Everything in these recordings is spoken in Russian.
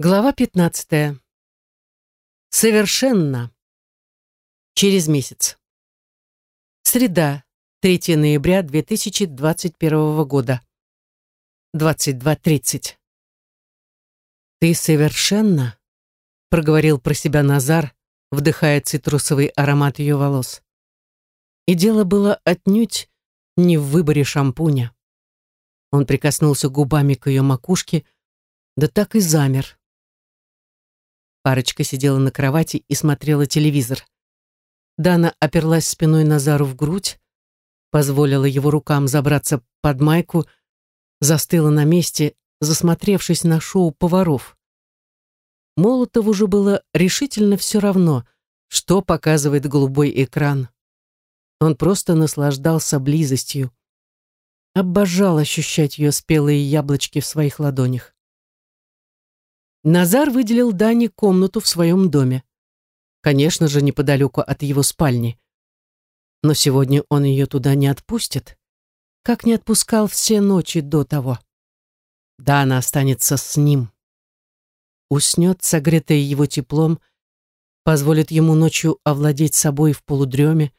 Глава 15. Совершенно. Через месяц. Среда, 3 ноября 2021 года. 22.30. «Ты совершенно?» — проговорил про себя Назар, вдыхая цитрусовый аромат ее волос. И дело было отнюдь не в выборе шампуня. Он прикоснулся губами к ее макушке, да так и замер Парочка сидела на кровати и смотрела телевизор. Дана оперлась спиной Назару в грудь, позволила его рукам забраться под майку, застыла на месте, засмотревшись на шоу поваров. Молотову уже было решительно все равно, что показывает голубой экран. Он просто наслаждался близостью. Обожал ощущать ее спелые яблочки в своих ладонях. Назар выделил Дане комнату в своем доме. Конечно же, неподалеку от его спальни. Но сегодня он ее туда не отпустит, как не отпускал все ночи до того. Дана останется с ним. Уснет, согретая его теплом, позволит ему ночью овладеть собой в полудреме,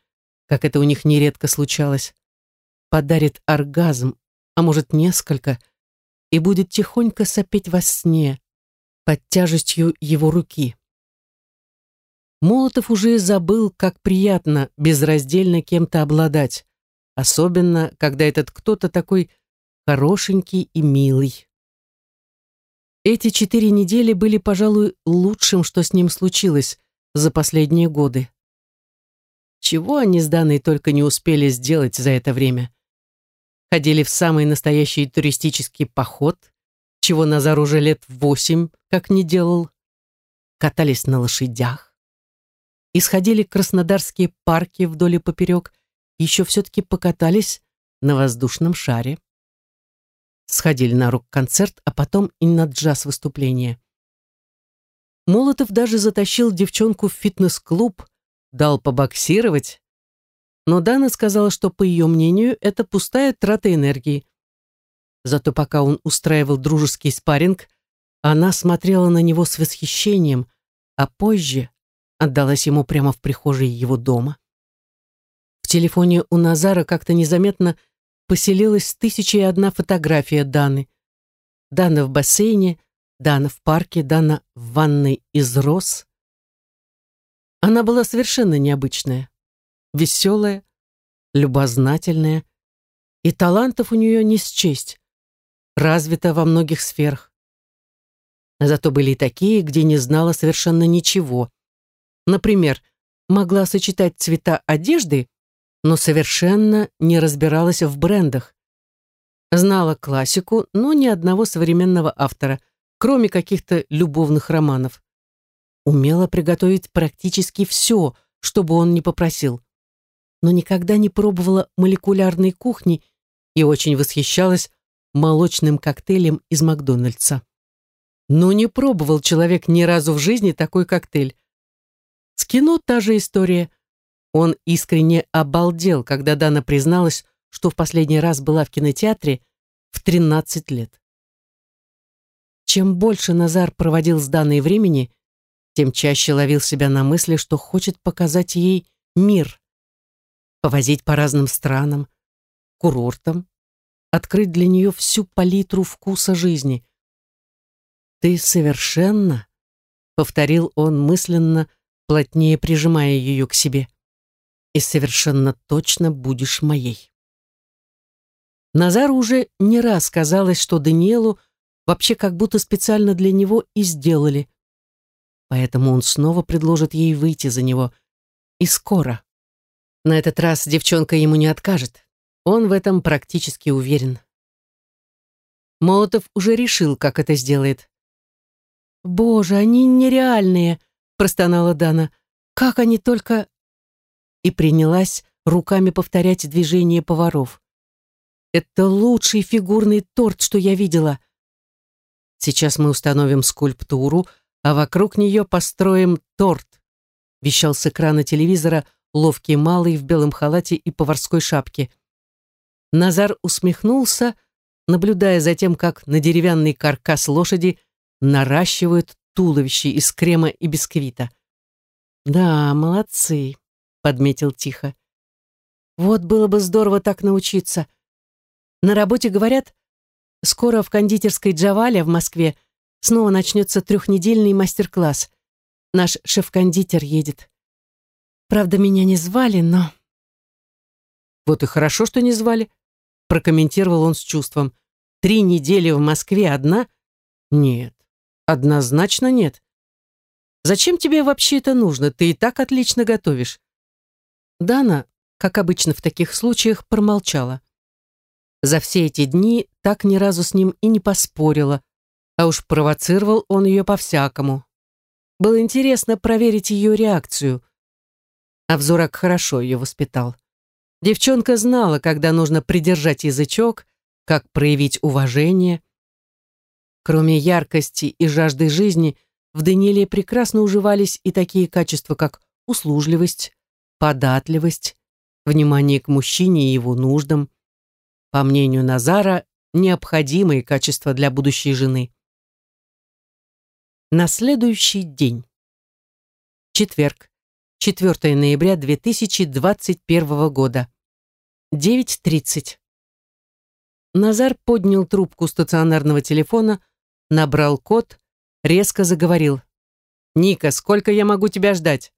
как это у них нередко случалось, подарит оргазм, а может несколько, и будет тихонько сопеть во сне, под тяжестью его руки. Молотов уже забыл, как приятно безраздельно кем-то обладать, особенно, когда этот кто-то такой хорошенький и милый. Эти четыре недели были, пожалуй, лучшим, что с ним случилось за последние годы. Чего они с Даной только не успели сделать за это время. Ходили в самый настоящий туристический поход, чего Назар уже лет восемь как не делал. Катались на лошадях. Исходили краснодарские парки вдоль и поперек, еще все-таки покатались на воздушном шаре. Сходили на рок-концерт, а потом и на джаз-выступление. Молотов даже затащил девчонку в фитнес-клуб, дал побоксировать. Но Дана сказала, что, по ее мнению, это пустая трата энергии. Зато пока он устраивал дружеский спарринг, она смотрела на него с восхищением, а позже отдалась ему прямо в прихожей его дома. В телефоне у Назара как-то незаметно поселилась тысяча и одна фотография Даны. Дана в бассейне, Дана в парке, Дана в ванной из роз. Она была совершенно необычная, веселая, любознательная, и талантов у нее не счесть развита во многих сферах. Зато были и такие, где не знала совершенно ничего. Например, могла сочетать цвета одежды, но совершенно не разбиралась в брендах. Знала классику, но ни одного современного автора, кроме каких-то любовных романов. Умела приготовить практически все, что бы он ни попросил. Но никогда не пробовала молекулярной кухни и очень восхищалась молочным коктейлем из Макдональдса. Но не пробовал человек ни разу в жизни такой коктейль. С кино та же история. Он искренне обалдел, когда Дана призналась, что в последний раз была в кинотеатре в 13 лет. Чем больше Назар проводил с Даной времени, тем чаще ловил себя на мысли, что хочет показать ей мир. Повозить по разным странам, курортам, открыть для нее всю палитру вкуса жизни. «Ты совершенно», — повторил он мысленно, плотнее прижимая ее к себе, «и совершенно точно будешь моей». Назару уже не раз казалось, что Даниэлу вообще как будто специально для него и сделали. Поэтому он снова предложит ей выйти за него. И скоро. На этот раз девчонка ему не откажет. Он в этом практически уверен. Молотов уже решил, как это сделает. «Боже, они нереальные!» — простонала Дана. «Как они только...» И принялась руками повторять движения поваров. «Это лучший фигурный торт, что я видела. Сейчас мы установим скульптуру, а вокруг нее построим торт», — вещал с экрана телевизора ловкий малый в белом халате и поварской шапке. Назар усмехнулся, наблюдая за тем, как на деревянный каркас лошади наращивают туловище из крема и бисквита. «Да, молодцы», — подметил тихо. «Вот было бы здорово так научиться. На работе говорят, скоро в кондитерской Джаваля в Москве снова начнется трехнедельный мастер-класс. Наш шеф-кондитер едет. Правда, меня не звали, но...» «Вот и хорошо, что не звали», — прокомментировал он с чувством. «Три недели в Москве одна? Нет, однозначно нет. Зачем тебе вообще это нужно? Ты и так отлично готовишь». Дана, как обычно в таких случаях, промолчала. За все эти дни так ни разу с ним и не поспорила, а уж провоцировал он ее по-всякому. Было интересно проверить ее реакцию. А Взорак хорошо ее воспитал. Девчонка знала, когда нужно придержать язычок, как проявить уважение. Кроме яркости и жажды жизни, в Даниэле прекрасно уживались и такие качества, как услужливость, податливость, внимание к мужчине и его нуждам. По мнению Назара, необходимые качества для будущей жены. На следующий день. Четверг. 4 ноября 2021 года. 9.30. Назар поднял трубку стационарного телефона, набрал код, резко заговорил. «Ника, сколько я могу тебя ждать?»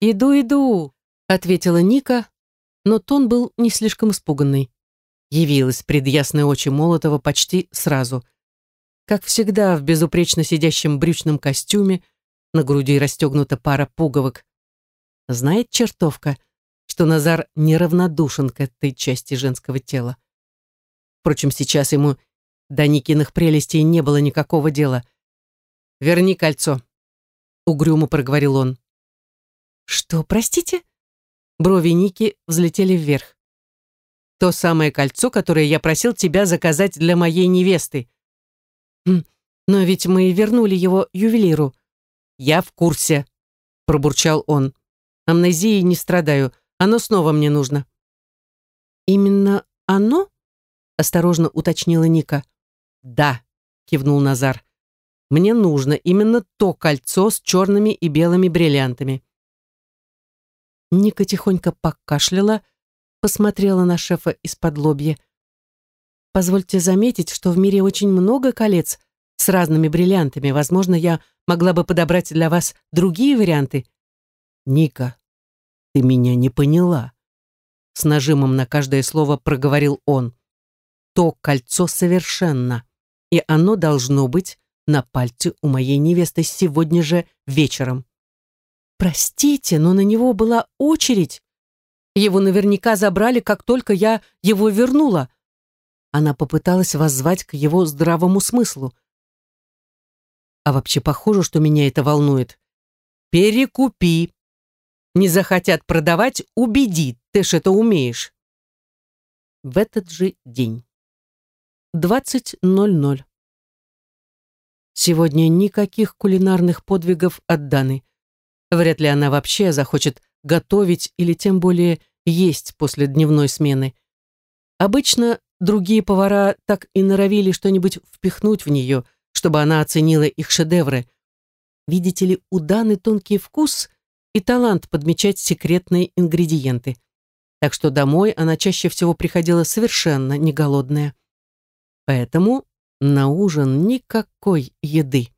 «Иду, иду», — ответила Ника, но тон был не слишком испуганный. Явилась пред ясные очи Молотова почти сразу. Как всегда, в безупречно сидящем брючном костюме, на груди расстегнута пара пуговок. Знает чертовка, что Назар неравнодушен к этой части женского тела. Впрочем, сейчас ему до Никиных прелестей не было никакого дела. «Верни кольцо», — угрюмо проговорил он. «Что, простите?» Брови Ники взлетели вверх. «То самое кольцо, которое я просил тебя заказать для моей невесты». «Хм, «Но ведь мы вернули его ювелиру», «Я в курсе», — пробурчал он. «Амнезией не страдаю. Оно снова мне нужно». «Именно оно?» — осторожно уточнила Ника. «Да», — кивнул Назар. «Мне нужно именно то кольцо с черными и белыми бриллиантами». Ника тихонько покашляла, посмотрела на шефа из-под лобья. «Позвольте заметить, что в мире очень много колец с разными бриллиантами. Возможно, я могла бы подобрать для вас другие варианты. Ника, ты меня не поняла. С нажимом на каждое слово проговорил он. То кольцо совершенно, и оно должно быть на пальце у моей невесты сегодня же вечером. Простите, но на него была очередь. Его наверняка забрали, как только я его вернула. Она попыталась воззвать к его здравому смыслу. А вообще похоже, что меня это волнует. Перекупи. Не захотят продавать, убеди, ты ж это умеешь. В этот же день. 20.00. Сегодня никаких кулинарных подвигов от Даны. Вряд ли она вообще захочет готовить или тем более есть после дневной смены. Обычно другие повара так и норовили что-нибудь впихнуть в нее, чтобы она оценила их шедевры. Видите ли, у Даны тонкий вкус и талант подмечать секретные ингредиенты. Так что домой она чаще всего приходила совершенно не голодная. Поэтому на ужин никакой еды.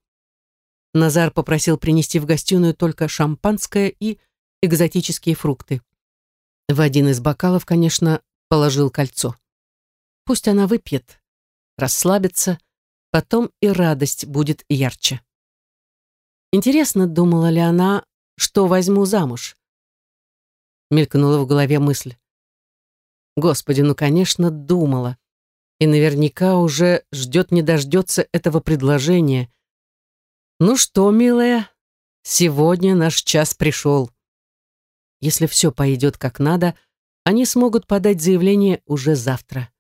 Назар попросил принести в гостиную только шампанское и экзотические фрукты. В один из бокалов, конечно, положил кольцо. Пусть она выпьет, расслабится, Потом и радость будет ярче. Интересно, думала ли она, что возьму замуж? Мелькнула в голове мысль. Господи, ну, конечно, думала. И наверняка уже ждет не дождется этого предложения. Ну что, милая, сегодня наш час пришел. Если все пойдет как надо, они смогут подать заявление уже завтра.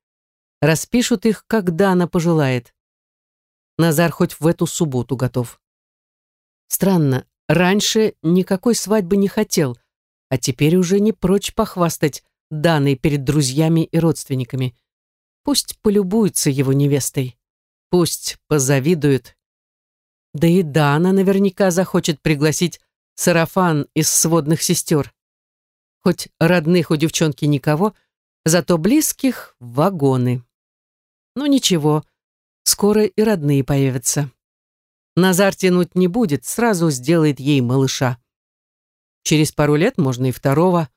Распишут их, когда она пожелает. Назар хоть в эту субботу готов. Странно, раньше никакой свадьбы не хотел, а теперь уже не прочь похвастать данной перед друзьями и родственниками. Пусть полюбуются его невестой. Пусть позавидуют Да и Дана наверняка захочет пригласить сарафан из сводных сестер. Хоть родных у девчонки никого, зато близких — вагоны. Ну ничего, скоро и родные появятся. Назар тянуть не будет, сразу сделает ей малыша. Через пару лет можно и второго.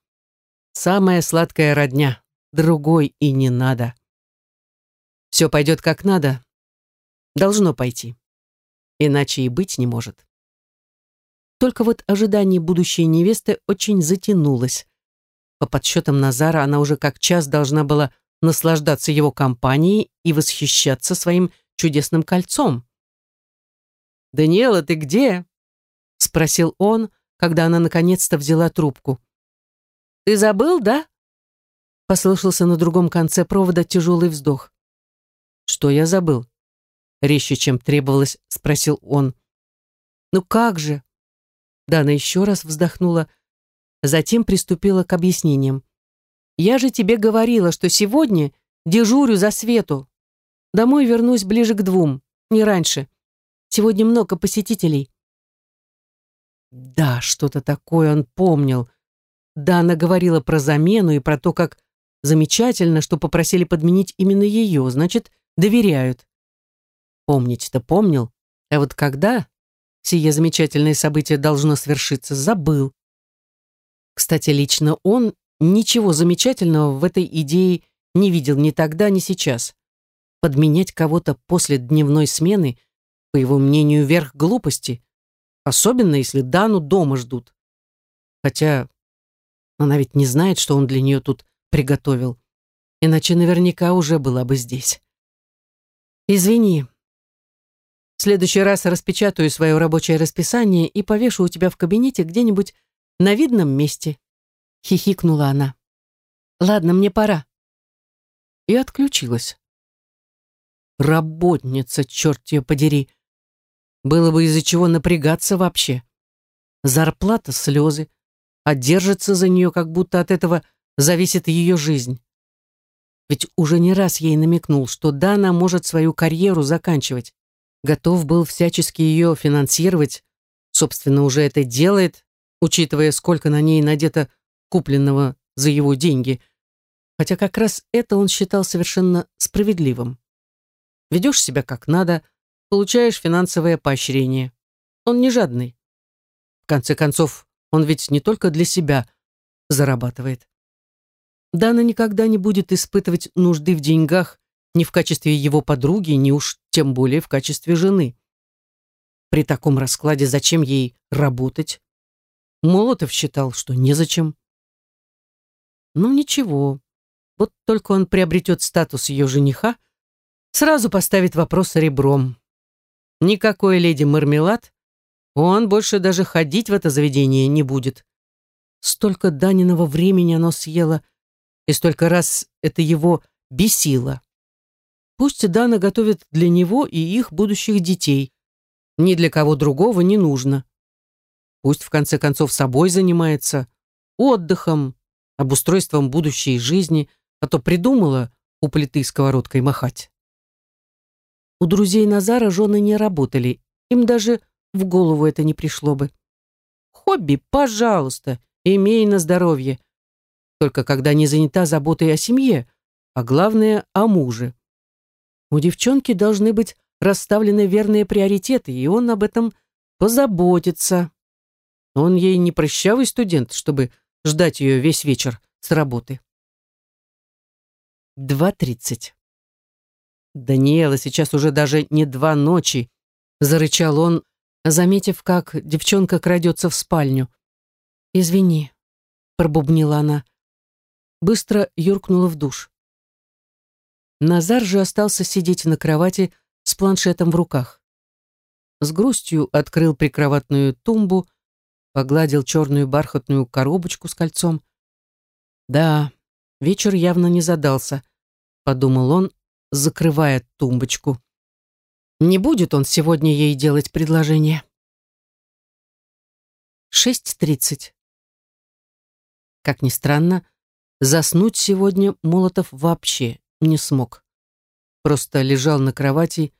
Самая сладкая родня, другой и не надо. Все пойдет как надо. Должно пойти. Иначе и быть не может. Только вот ожидание будущей невесты очень затянулось. По подсчетам Назара, она уже как час должна была наслаждаться его компанией и восхищаться своим чудесным кольцом. «Даниэла, ты где?» — спросил он, когда она наконец-то взяла трубку. «Ты забыл, да?» Послышался на другом конце провода тяжелый вздох. «Что я забыл?» Резче, чем требовалось, спросил он. «Ну как же?» Дана еще раз вздохнула, затем приступила к объяснениям. «Я же тебе говорила, что сегодня дежурю за Свету. Домой вернусь ближе к двум, не раньше. Сегодня много посетителей». Да, что-то такое он помнил. Дана говорила про замену и про то, как замечательно, что попросили подменить именно ее, значит, доверяют. Помнить-то помнил, а вот когда сие замечательное событие должно свершиться, забыл. Кстати, лично он ничего замечательного в этой идее не видел ни тогда, ни сейчас. Подменять кого-то после дневной смены, по его мнению, верх глупости, особенно если Дану дома ждут. Хотя она ведь не знает, что он для нее тут приготовил, иначе наверняка уже была бы здесь. «Извини. В следующий раз распечатаю свое рабочее расписание и повешу у тебя в кабинете где-нибудь на видном месте», — хихикнула она. «Ладно, мне пора». И отключилась. Работница, черт ее подери. Было бы из-за чего напрягаться вообще. Зарплата, слезы, а держится за нее, как будто от этого зависит ее жизнь. Ведь уже не раз ей намекнул, что Дана может свою карьеру заканчивать. Готов был всячески ее финансировать. Собственно, уже это делает, учитывая, сколько на ней надето купленного за его деньги. Хотя как раз это он считал совершенно справедливым. Ведешь себя как надо, получаешь финансовое поощрение. Он не жадный. В конце концов, он ведь не только для себя зарабатывает. Дана никогда не будет испытывать нужды в деньгах ни в качестве его подруги, ни уж тем более в качестве жены. При таком раскладе зачем ей работать? Молотов считал, что незачем. Ну ничего, вот только он приобретет статус ее жениха, сразу поставит вопрос ребром. Никакой леди Мармелад, он больше даже ходить в это заведение не будет. Столько Даниного времени оно съело, и столько раз это его бесило. Пусть Дана готовит для него и их будущих детей. Ни для кого другого не нужно. Пусть в конце концов собой занимается, отдыхом, обустройством будущей жизни, а то придумала у плиты сковородкой махать. У друзей Назара жены не работали, им даже в голову это не пришло бы. Хобби, пожалуйста, имей на здоровье, только когда не занята заботой о семье, а главное — о муже. У девчонки должны быть расставлены верные приоритеты, и он об этом позаботится. Он ей не прыщавый студент, чтобы ждать ее весь вечер с работы. 2.30. «Даниэла, сейчас уже даже не два ночи», — зарычал он, заметив, как девчонка крадется в спальню. «Извини», — пробубнила она быстро юркнула в душ. Назар же остался сидеть на кровати с планшетом в руках. С грустью открыл прикроватную тумбу, погладил черную бархатную коробочку с кольцом. «Да, вечер явно не задался», — подумал он, закрывая тумбочку. «Не будет он сегодня ей делать предложение». 6.30. Как ни странно, Заснуть сегодня Молотов вообще не смог. Просто лежал на кровати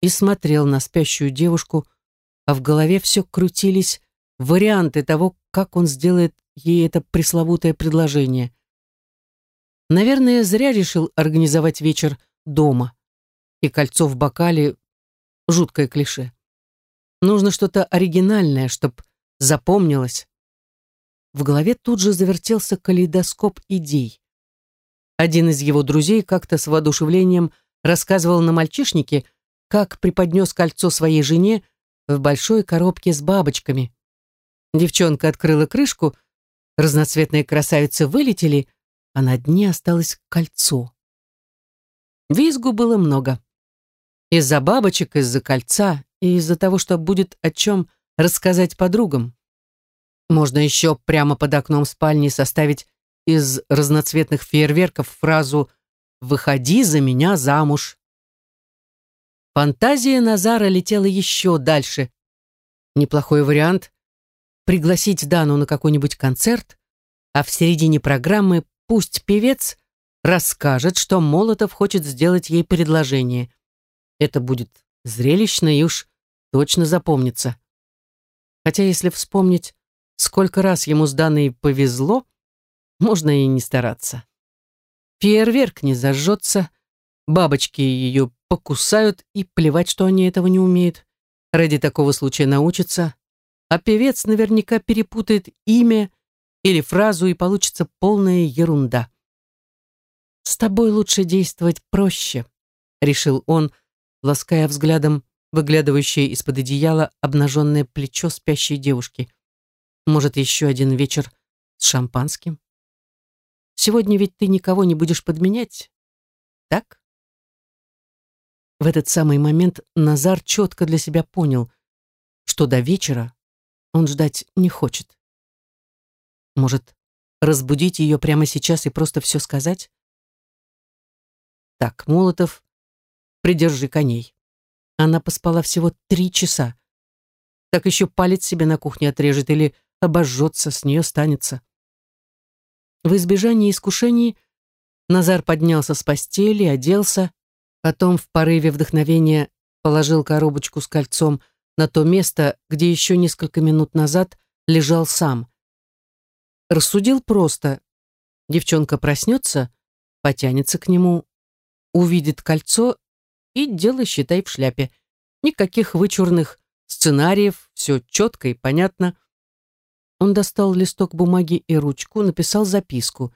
и смотрел на спящую девушку, а в голове все крутились варианты того, как он сделает ей это пресловутое предложение. Наверное, зря решил организовать вечер дома. И кольцо в бокале — жуткое клише. Нужно что-то оригинальное, чтоб запомнилось. В голове тут же завертелся калейдоскоп идей. Один из его друзей как-то с воодушевлением рассказывал на мальчишнике, как преподнес кольцо своей жене в большой коробке с бабочками. Девчонка открыла крышку, разноцветные красавицы вылетели, а на дне осталось кольцо. Визгу было много. Из-за бабочек, из-за кольца и из-за того, что будет о чем рассказать подругам. Можно еще прямо под окном спальни составить из разноцветных фейерверков фразу «Выходи за меня замуж». Фантазия Назара летела еще дальше. Неплохой вариант — пригласить Дану на какой-нибудь концерт, а в середине программы пусть певец расскажет, что Молотов хочет сделать ей предложение. Это будет зрелищно и уж точно запомнится. Хотя если вспомнить, сколько раз ему с Даной повезло, можно и не стараться. Фейерверк не зажжется, бабочки ее покусают, и плевать, что они этого не умеют. Ради такого случая научатся, а певец наверняка перепутает имя или фразу, и получится полная ерунда. «С тобой лучше действовать проще», — решил он, лаская взглядом выглядывающее из-под одеяла обнаженное плечо спящей девушки. «Может, еще один вечер с шампанским? Сегодня ведь ты никого не будешь подменять, так?» В этот самый момент Назар четко для себя понял, что до вечера он ждать не хочет. Может, разбудить ее прямо сейчас и просто все сказать? Так, Молотов, придержи коней. Она поспала всего три часа. Так еще палец себе на кухне отрежет или обожжется, с нее станется. В избежании искушений Назар поднялся с постели, оделся, потом в порыве вдохновения положил коробочку с кольцом на то место, где еще несколько минут назад лежал сам. Рассудил просто. Девчонка проснется, потянется к нему, увидит кольцо и дело, считай, в шляпе. Никаких вычурных сценариев, все четко и понятно. Он достал листок бумаги и ручку, написал записку.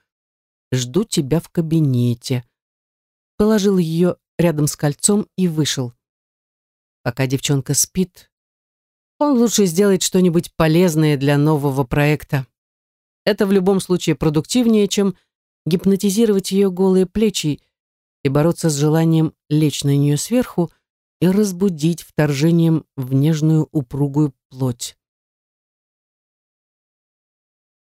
«Жду тебя в кабинете». Положил ее рядом с кольцом и вышел. Пока девчонка спит, он лучше сделает что-нибудь полезное для нового проекта. Это в любом случае продуктивнее, чем гипнотизировать ее голые плечи и бороться с желанием лечь на нее сверху и разбудить вторжением в нежную упругую плоть.